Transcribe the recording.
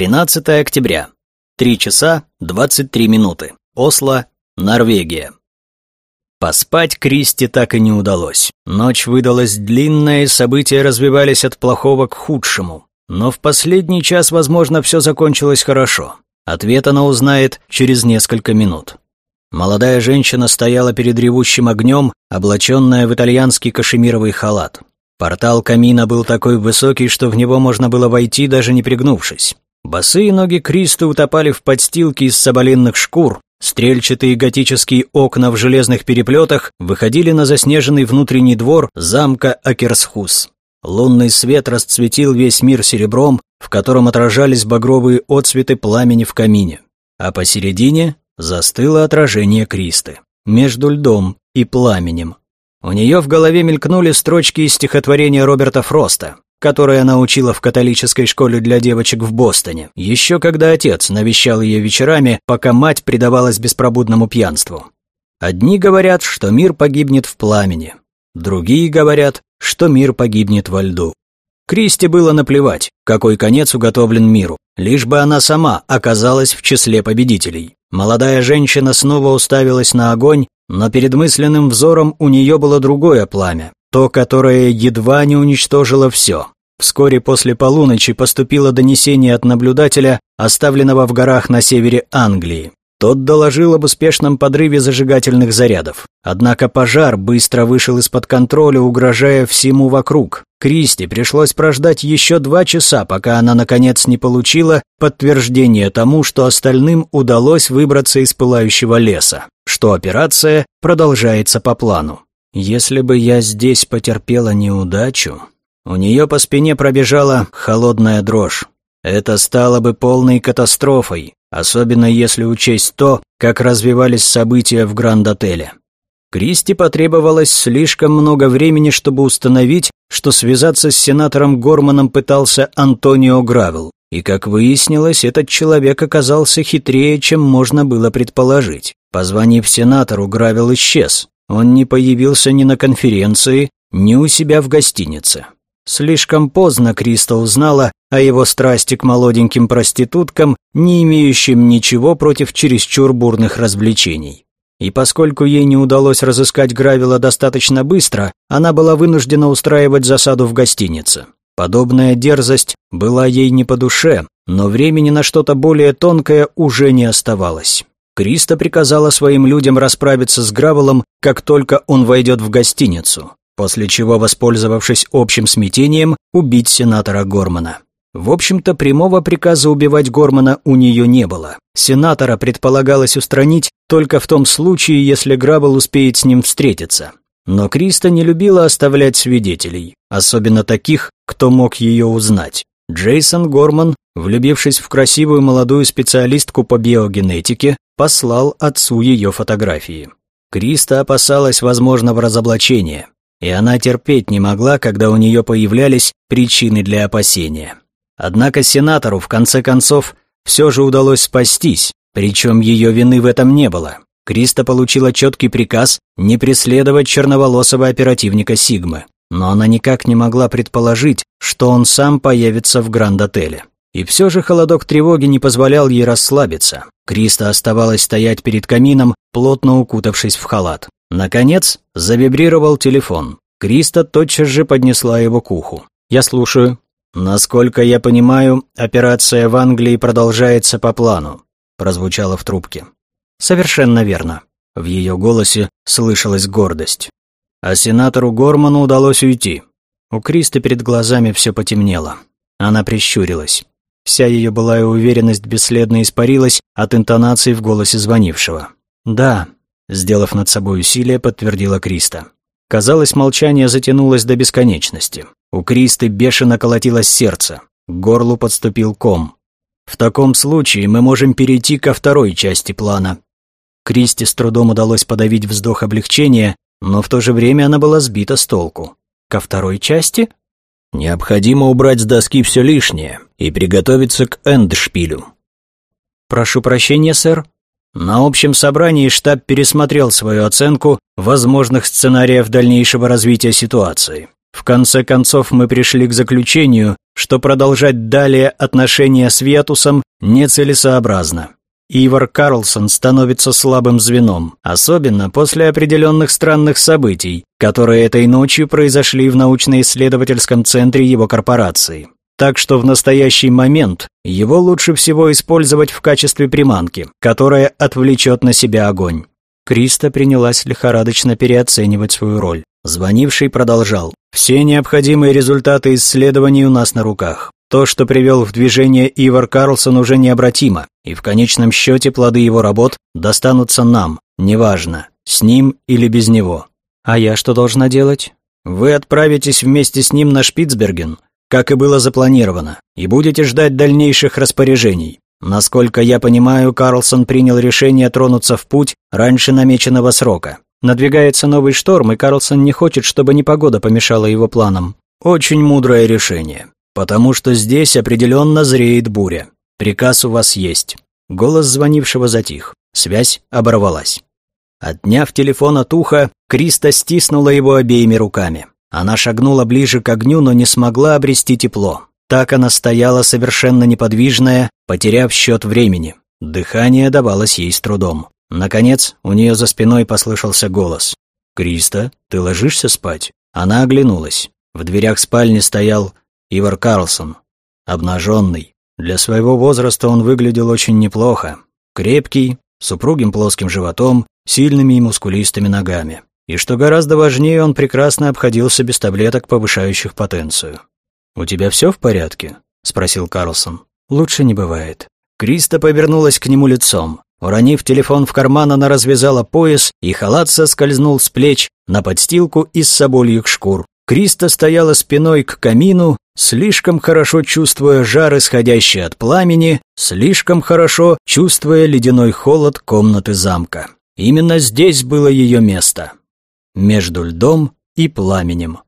13 октября. 3 часа 23 минуты. Осло, Норвегия. Поспать Кристи так и не удалось. Ночь выдалась длинная, и события развивались от плохого к худшему. Но в последний час, возможно, все закончилось хорошо. Ответ она узнает через несколько минут. Молодая женщина стояла перед ревущим огнем, облаченная в итальянский кашемировый халат. Портал камина был такой высокий, что в него можно было войти, даже не пригнувшись. Босые ноги Кристы утопали в подстилке из соболинных шкур, стрельчатые готические окна в железных переплетах выходили на заснеженный внутренний двор замка Акерсхус. Лунный свет расцветил весь мир серебром, в котором отражались багровые отсветы пламени в камине. А посередине застыло отражение Кристы, между льдом и пламенем. У нее в голове мелькнули строчки из стихотворения Роберта Фроста, которое она учила в католической школе для девочек в Бостоне, еще когда отец навещал ее вечерами, пока мать предавалась беспробудному пьянству. Одни говорят, что мир погибнет в пламени, другие говорят, что мир погибнет во льду. Кристи было наплевать, какой конец уготовлен миру, лишь бы она сама оказалась в числе победителей. Молодая женщина снова уставилась на огонь, но перед мысленным взором у нее было другое пламя, то, которое едва не уничтожило все. Вскоре после полуночи поступило донесение от наблюдателя, оставленного в горах на севере Англии. Тот доложил об успешном подрыве зажигательных зарядов. Однако пожар быстро вышел из-под контроля, угрожая всему вокруг. Кристи пришлось прождать еще два часа, пока она, наконец, не получила подтверждение тому, что остальным удалось выбраться из пылающего леса, что операция продолжается по плану. Если бы я здесь потерпела неудачу... У нее по спине пробежала холодная дрожь. Это стало бы полной катастрофой, особенно если учесть то, как развивались события в Гранд-отеле. Кристи потребовалось слишком много времени, чтобы установить, что связаться с сенатором Горманом пытался Антонио Гравел. И, как выяснилось, этот человек оказался хитрее, чем можно было предположить. Позвонив сенатору, Гравел исчез. Он не появился ни на конференции, ни у себя в гостинице. Слишком поздно Криста узнала о его страсти к молоденьким проституткам, не имеющим ничего против чересчур бурных развлечений. И поскольку ей не удалось разыскать Гравила достаточно быстро, она была вынуждена устраивать засаду в гостинице. Подобная дерзость была ей не по душе, но времени на что-то более тонкое уже не оставалось. Криста приказала своим людям расправиться с Гравелом, как только он войдет в гостиницу после чего, воспользовавшись общим смятением, убить сенатора Гормана. В общем-то, прямого приказа убивать Гормана у нее не было. Сенатора предполагалось устранить только в том случае, если Грабл успеет с ним встретиться. Но Криста не любила оставлять свидетелей, особенно таких, кто мог ее узнать. Джейсон Горман, влюбившись в красивую молодую специалистку по биогенетике, послал отцу ее фотографии. Криста опасалась возможного разоблачения и она терпеть не могла, когда у нее появлялись причины для опасения. Однако сенатору, в конце концов, все же удалось спастись, причем ее вины в этом не было. Криста получила четкий приказ не преследовать черноволосого оперативника Сигмы, но она никак не могла предположить, что он сам появится в Гранд-отеле. И все же холодок тревоги не позволял ей расслабиться. Криста оставалась стоять перед камином, плотно укутавшись в халат. Наконец, завибрировал телефон. Криста тотчас же поднесла его к уху. «Я слушаю». «Насколько я понимаю, операция в Англии продолжается по плану», прозвучало в трубке. «Совершенно верно». В ее голосе слышалась гордость. А сенатору Горману удалось уйти. У Кристы перед глазами все потемнело. Она прищурилась. Вся ее былая уверенность бесследно испарилась от интонации в голосе звонившего. «Да, Сделав над собой усилие, подтвердила Криста. Казалось, молчание затянулось до бесконечности. У Кристы бешено колотилось сердце. К горлу подступил ком. В таком случае мы можем перейти ко второй части плана. Кристи с трудом удалось подавить вздох облегчения, но в то же время она была сбита с толку. Ко второй части? Необходимо убрать с доски все лишнее и приготовиться к эндшпилю. Прошу прощения, сэр, на общем собрании штаб пересмотрел свою оценку возможных сценариев дальнейшего развития ситуации. В конце концов мы пришли к заключению, что продолжать далее отношения с Ветусом нецелесообразно. Ивар Карлсон становится слабым звеном, особенно после определенных странных событий, которые этой ночью произошли в научно-исследовательском центре его корпорации. Так что в настоящий момент его лучше всего использовать в качестве приманки, которая отвлечет на себя огонь. Криста принялась лихорадочно переоценивать свою роль. Звонивший продолжал. «Все необходимые результаты исследований у нас на руках. То, что привел в движение Ивар Карлсон, уже необратимо, и в конечном счете плоды его работ достанутся нам, неважно, с ним или без него. А я что должна делать? Вы отправитесь вместе с ним на Шпицберген, как и было запланировано, и будете ждать дальнейших распоряжений. Насколько я понимаю, Карлсон принял решение тронуться в путь раньше намеченного срока. Надвигается новый шторм, и Карлсон не хочет, чтобы непогода помешала его планам. Очень мудрое решение. «Потому что здесь определенно зреет буря. Приказ у вас есть». Голос звонившего затих. Связь оборвалась. Отняв телефон от уха, Криста стиснула его обеими руками. Она шагнула ближе к огню, но не смогла обрести тепло. Так она стояла совершенно неподвижная, потеряв счет времени. Дыхание давалось ей с трудом. Наконец, у нее за спиной послышался голос. «Криста, ты ложишься спать?» Она оглянулась. В дверях спальни стоял Ивар Карлсон, обнаженный. Для своего возраста он выглядел очень неплохо. Крепкий, с упругим плоским животом, сильными и мускулистыми ногами. И что гораздо важнее, он прекрасно обходился без таблеток, повышающих потенцию. «У тебя все в порядке?» – спросил Карлсон. «Лучше не бывает». Криста повернулась к нему лицом. Уронив телефон в карман, она развязала пояс, и халат соскользнул с плеч на подстилку из собольих шкур. Криста стояла спиной к камину, слишком хорошо чувствуя жар, исходящий от пламени, слишком хорошо чувствуя ледяной холод комнаты замка. Именно здесь было ее место. Между льдом и пламенем.